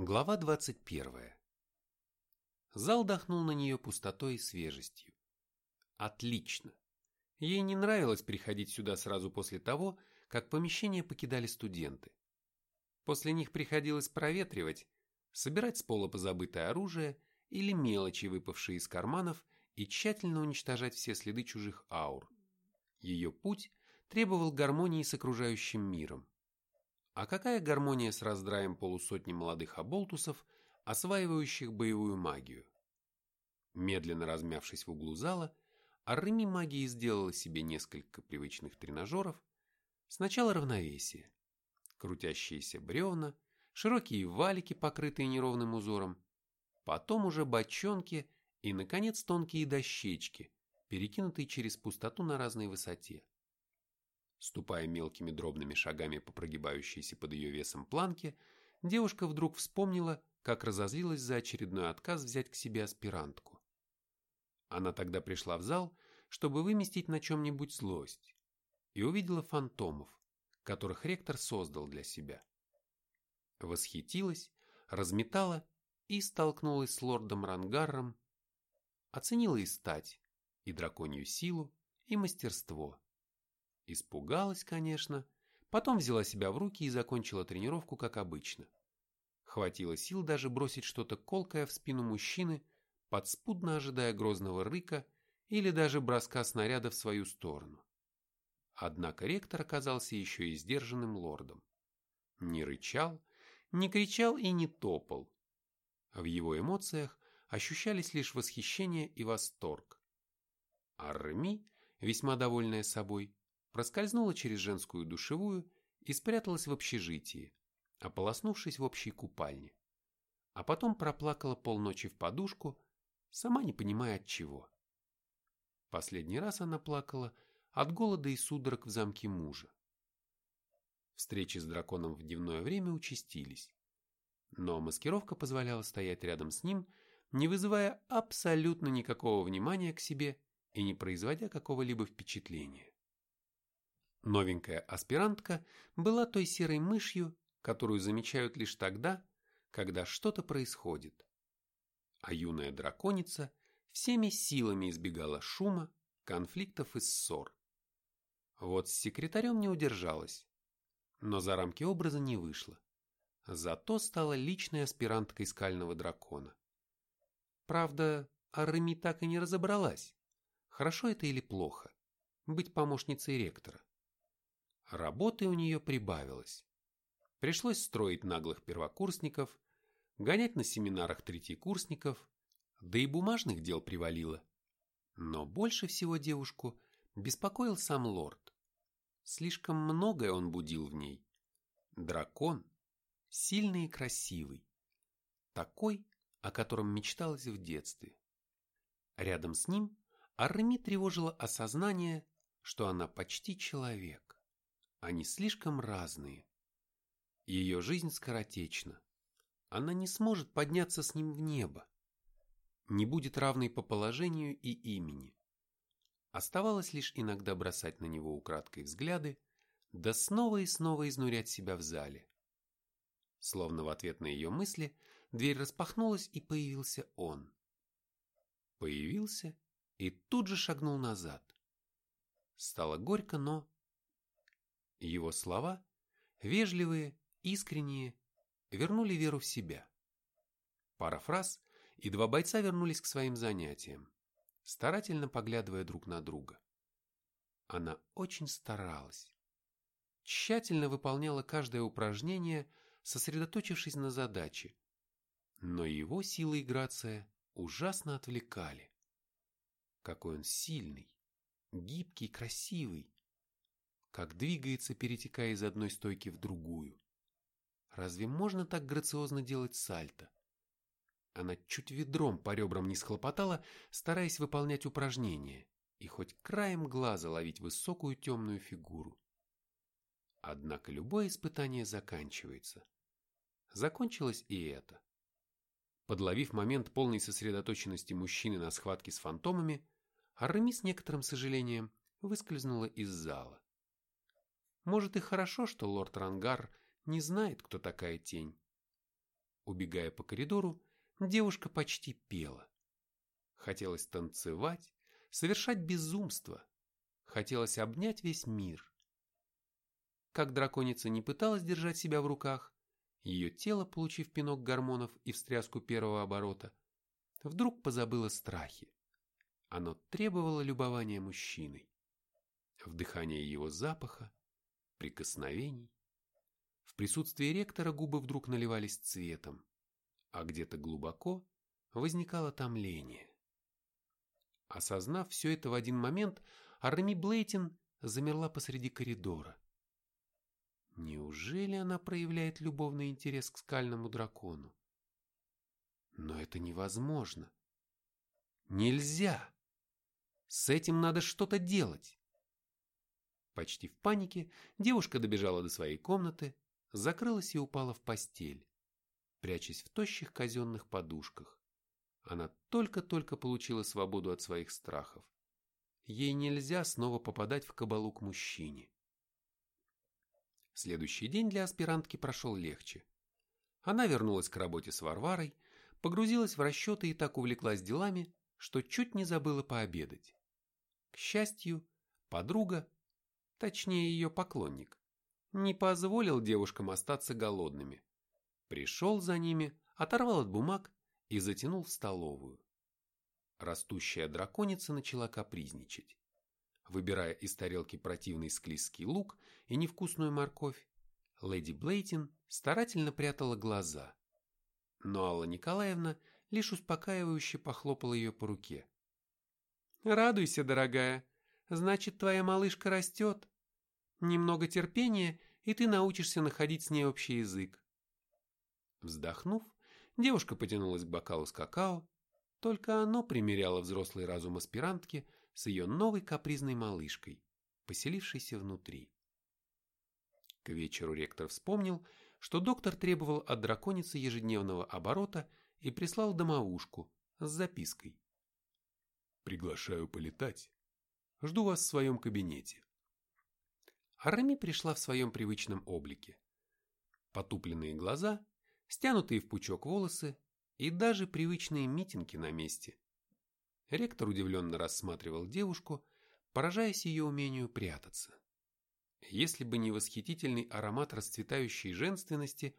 Глава 21. Зал дохнул на нее пустотой и свежестью. Отлично. Ей не нравилось приходить сюда сразу после того, как помещение покидали студенты. После них приходилось проветривать, собирать с пола позабытое оружие или мелочи, выпавшие из карманов, и тщательно уничтожать все следы чужих аур. Ее путь требовал гармонии с окружающим миром. А какая гармония с раздраем полусотни молодых оболтусов, осваивающих боевую магию? Медленно размявшись в углу зала, Арреми магии сделала себе несколько привычных тренажеров. Сначала равновесие. Крутящиеся бревна, широкие валики, покрытые неровным узором, потом уже бочонки и, наконец, тонкие дощечки, перекинутые через пустоту на разной высоте. Ступая мелкими дробными шагами по прогибающейся под ее весом планке, девушка вдруг вспомнила, как разозлилась за очередной отказ взять к себе аспирантку. Она тогда пришла в зал, чтобы выместить на чем-нибудь злость, и увидела фантомов, которых ректор создал для себя. Восхитилась, разметала и столкнулась с лордом Рангарром, оценила и стать, и драконью силу, и мастерство. Испугалась, конечно, потом взяла себя в руки и закончила тренировку, как обычно. Хватило сил даже бросить что-то колкое в спину мужчины, подспудно ожидая грозного рыка или даже броска снаряда в свою сторону. Однако ректор оказался еще и сдержанным лордом. Не рычал, не кричал и не топал. В его эмоциях ощущались лишь восхищение и восторг. Арми, весьма довольная собой, проскользнула через женскую душевую и спряталась в общежитии, ополоснувшись в общей купальне. А потом проплакала полночи в подушку, сама не понимая от чего. Последний раз она плакала от голода и судорог в замке мужа. Встречи с драконом в дневное время участились, но маскировка позволяла стоять рядом с ним, не вызывая абсолютно никакого внимания к себе и не производя какого-либо впечатления. Новенькая аспирантка была той серой мышью, которую замечают лишь тогда, когда что-то происходит. А юная драконица всеми силами избегала шума, конфликтов и ссор. Вот с секретарем не удержалась, но за рамки образа не вышла. Зато стала личной аспиранткой скального дракона. Правда, Арреми так и не разобралась, хорошо это или плохо, быть помощницей ректора. Работы у нее прибавилось. Пришлось строить наглых первокурсников, гонять на семинарах третьекурсников, да и бумажных дел привалило. Но больше всего девушку беспокоил сам лорд. Слишком многое он будил в ней. Дракон, сильный и красивый. Такой, о котором мечталось в детстве. Рядом с ним Арми тревожило осознание, что она почти человек. Они слишком разные. Ее жизнь скоротечна. Она не сможет подняться с ним в небо. Не будет равной по положению и имени. Оставалось лишь иногда бросать на него украдкой взгляды, да снова и снова изнурять себя в зале. Словно в ответ на ее мысли, дверь распахнулась, и появился он. Появился и тут же шагнул назад. Стало горько, но его слова, вежливые, искренние, вернули веру в себя. Пара фраз, и два бойца вернулись к своим занятиям, старательно поглядывая друг на друга. Она очень старалась. Тщательно выполняла каждое упражнение, сосредоточившись на задаче. Но его сила и грация ужасно отвлекали. Какой он сильный, гибкий, красивый как двигается, перетекая из одной стойки в другую. Разве можно так грациозно делать сальто? Она чуть ведром по ребрам не схлопотала, стараясь выполнять упражнения и хоть краем глаза ловить высокую темную фигуру. Однако любое испытание заканчивается. Закончилось и это. Подловив момент полной сосредоточенности мужчины на схватке с фантомами, Арми с некоторым сожалением выскользнула из зала. Может и хорошо, что лорд Рангар не знает, кто такая тень. Убегая по коридору, девушка почти пела. Хотелось танцевать, совершать безумство. Хотелось обнять весь мир. Как драконица не пыталась держать себя в руках, ее тело, получив пинок гормонов и встряску первого оборота, вдруг позабыло страхи. Оно требовало любования мужчиной, вдыхания его запаха, прикосновений. В присутствии ректора губы вдруг наливались цветом, а где-то глубоко возникало томление. Осознав все это в один момент, Арми Блейтин замерла посреди коридора. Неужели она проявляет любовный интерес к скальному дракону? Но это невозможно. Нельзя! С этим надо что-то делать. Почти в панике девушка добежала до своей комнаты, закрылась и упала в постель, прячась в тощих казенных подушках. Она только-только получила свободу от своих страхов. Ей нельзя снова попадать в кабалу к мужчине. Следующий день для аспирантки прошел легче. Она вернулась к работе с Варварой, погрузилась в расчеты и так увлеклась делами, что чуть не забыла пообедать. К счастью, подруга, точнее ее поклонник, не позволил девушкам остаться голодными. Пришел за ними, оторвал от бумаг и затянул в столовую. Растущая драконица начала капризничать. Выбирая из тарелки противный склизкий лук и невкусную морковь, леди Блейтин старательно прятала глаза. Но Алла Николаевна лишь успокаивающе похлопала ее по руке. «Радуйся, дорогая, значит, твоя малышка растет. Немного терпения, и ты научишься находить с ней общий язык». Вздохнув, девушка потянулась к бокалу с какао, только оно примеряло взрослый разум аспирантки с ее новой капризной малышкой, поселившейся внутри. К вечеру ректор вспомнил, что доктор требовал от драконицы ежедневного оборота и прислал домовушку с запиской. «Приглашаю полетать. Жду вас в своем кабинете». Арами пришла в своем привычном облике. Потупленные глаза, стянутые в пучок волосы и даже привычные митинги на месте. Ректор удивленно рассматривал девушку, поражаясь ее умению прятаться. Если бы не восхитительный аромат расцветающей женственности,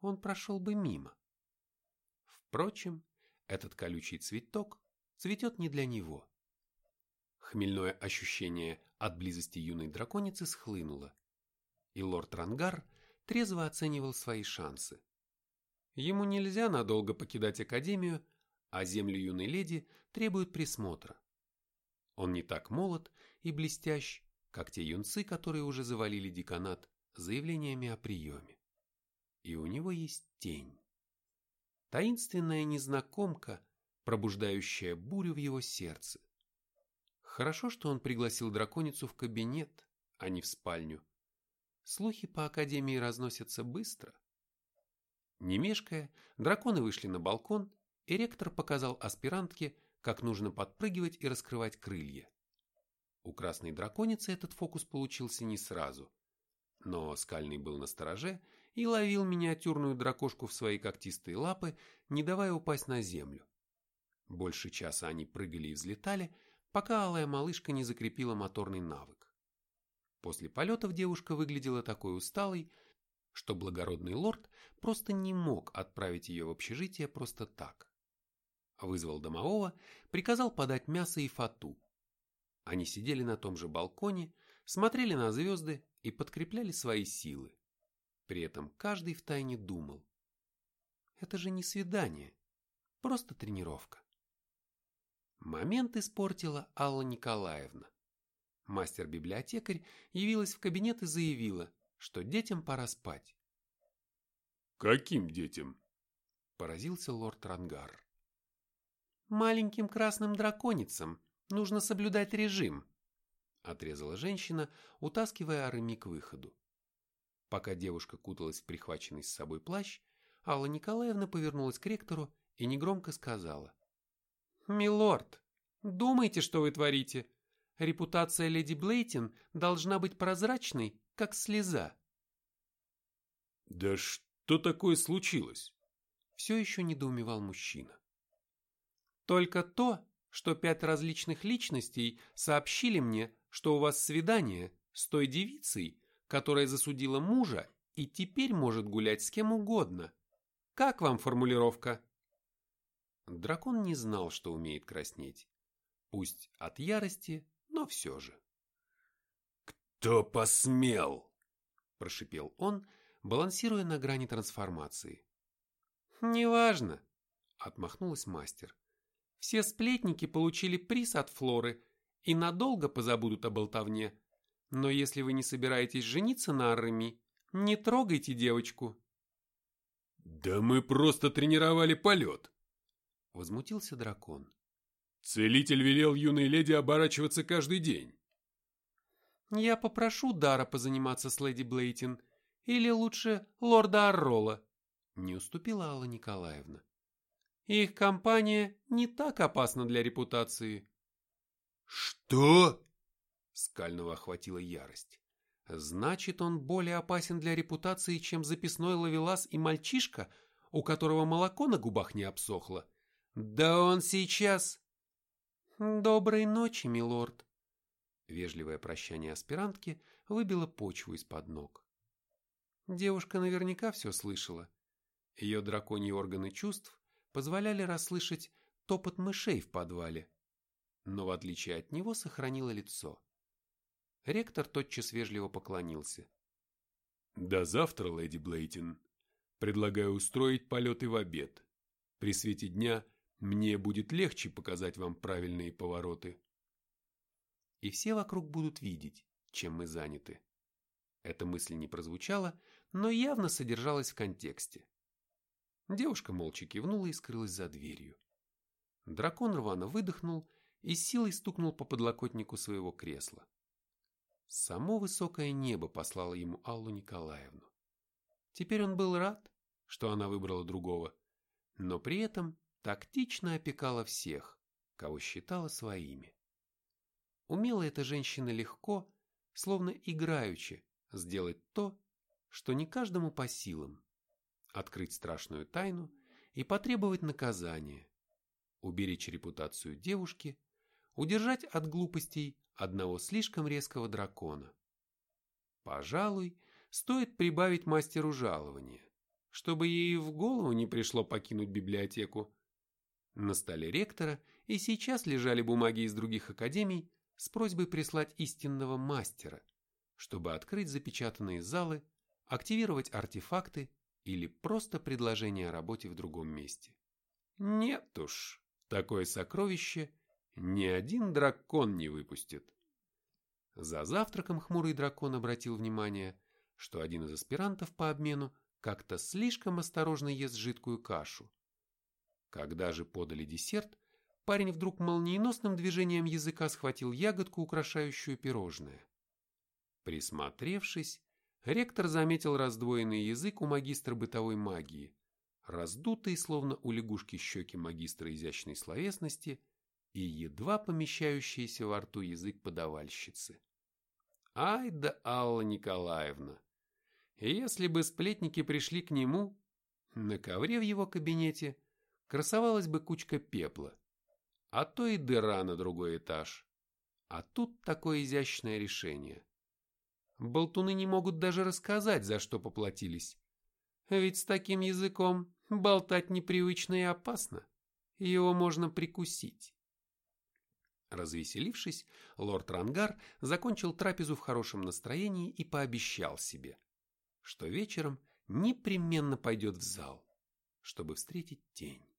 он прошел бы мимо. Впрочем, этот колючий цветок цветет не для него. Хмельное ощущение от близости юной драконицы схлынуло, и лорд Рангар трезво оценивал свои шансы. Ему нельзя надолго покидать Академию, а земли юной леди требуют присмотра. Он не так молод и блестящ, как те юнцы, которые уже завалили деканат заявлениями о приеме. И у него есть тень. Таинственная незнакомка, пробуждающая бурю в его сердце. Хорошо, что он пригласил драконицу в кабинет, а не в спальню. Слухи по Академии разносятся быстро. Не мешкая, драконы вышли на балкон, и ректор показал аспирантке, как нужно подпрыгивать и раскрывать крылья. У красной драконицы этот фокус получился не сразу. Но скальный был на стороже и ловил миниатюрную дракошку в свои когтистые лапы, не давая упасть на землю. Больше часа они прыгали и взлетали, пока алая малышка не закрепила моторный навык. После полетов девушка выглядела такой усталой, что благородный лорд просто не мог отправить ее в общежитие просто так. Вызвал домового, приказал подать мясо и фату. Они сидели на том же балконе, смотрели на звезды и подкрепляли свои силы. При этом каждый втайне думал. Это же не свидание, просто тренировка. Момент испортила Алла Николаевна. Мастер-библиотекарь явилась в кабинет и заявила, что детям пора спать. «Каким детям?» – поразился лорд Рангар. «Маленьким красным драконицам нужно соблюдать режим», – отрезала женщина, утаскивая Арами к выходу. Пока девушка куталась в прихваченный с собой плащ, Алла Николаевна повернулась к ректору и негромко сказала. «Милорд, думайте, что вы творите. Репутация леди Блейтин должна быть прозрачной, как слеза». «Да что такое случилось?» все еще недоумевал мужчина. Только то, что пять различных личностей сообщили мне, что у вас свидание с той девицей, которая засудила мужа и теперь может гулять с кем угодно. Как вам формулировка? Дракон не знал, что умеет краснеть. Пусть от ярости, но все же. «Кто посмел?» – прошипел он, балансируя на грани трансформации. «Неважно», – отмахнулась мастер. «Все сплетники получили приз от Флоры и надолго позабудут о болтовне. Но если вы не собираетесь жениться на Арреми, не трогайте девочку». «Да мы просто тренировали полет», – возмутился дракон. Целитель велел юной леди оборачиваться каждый день. Я попрошу Дара позаниматься с леди Блейтин, или лучше лорда Аррола, не уступила Алла Николаевна. Их компания не так опасна для репутации. Что? Скального охватила ярость. Значит, он более опасен для репутации, чем записной ловелас и мальчишка, у которого молоко на губах не обсохло. Да он сейчас... Доброй ночи, милорд. Вежливое прощание аспирантки выбило почву из-под ног. Девушка наверняка все слышала. Ее драконьи органы чувств позволяли расслышать топот мышей в подвале, но в отличие от него сохранила лицо. Ректор тотчас вежливо поклонился. «До завтра, леди Блейтин. Предлагаю устроить полеты в обед. При свете дня мне будет легче показать вам правильные повороты» и все вокруг будут видеть, чем мы заняты. Эта мысль не прозвучала, но явно содержалась в контексте. Девушка молча кивнула и скрылась за дверью. Дракон рвано выдохнул и силой стукнул по подлокотнику своего кресла. Само высокое небо послало ему Аллу Николаевну. Теперь он был рад, что она выбрала другого, но при этом тактично опекала всех, кого считала своими. Умела эта женщина легко, словно играючи, сделать то, что не каждому по силам. Открыть страшную тайну и потребовать наказания. Уберечь репутацию девушки, удержать от глупостей одного слишком резкого дракона. Пожалуй, стоит прибавить мастеру жалования, чтобы ей в голову не пришло покинуть библиотеку. На столе ректора и сейчас лежали бумаги из других академий, с просьбой прислать истинного мастера, чтобы открыть запечатанные залы, активировать артефакты или просто предложение о работе в другом месте. Нет уж, такое сокровище ни один дракон не выпустит. За завтраком хмурый дракон обратил внимание, что один из аспирантов по обмену как-то слишком осторожно ест жидкую кашу. Когда же подали десерт, парень вдруг молниеносным движением языка схватил ягодку, украшающую пирожное. Присмотревшись, ректор заметил раздвоенный язык у магистра бытовой магии, раздутые, словно у лягушки щеки магистра изящной словесности и едва помещающийся во рту язык подавальщицы. Ай да Алла Николаевна! Если бы сплетники пришли к нему, на ковре в его кабинете красовалась бы кучка пепла, а то и дыра на другой этаж. А тут такое изящное решение. Болтуны не могут даже рассказать, за что поплатились. Ведь с таким языком болтать непривычно и опасно. Его можно прикусить. Развеселившись, лорд Рангар закончил трапезу в хорошем настроении и пообещал себе, что вечером непременно пойдет в зал, чтобы встретить тень.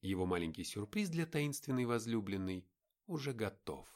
Его маленький сюрприз для таинственной возлюбленной уже готов.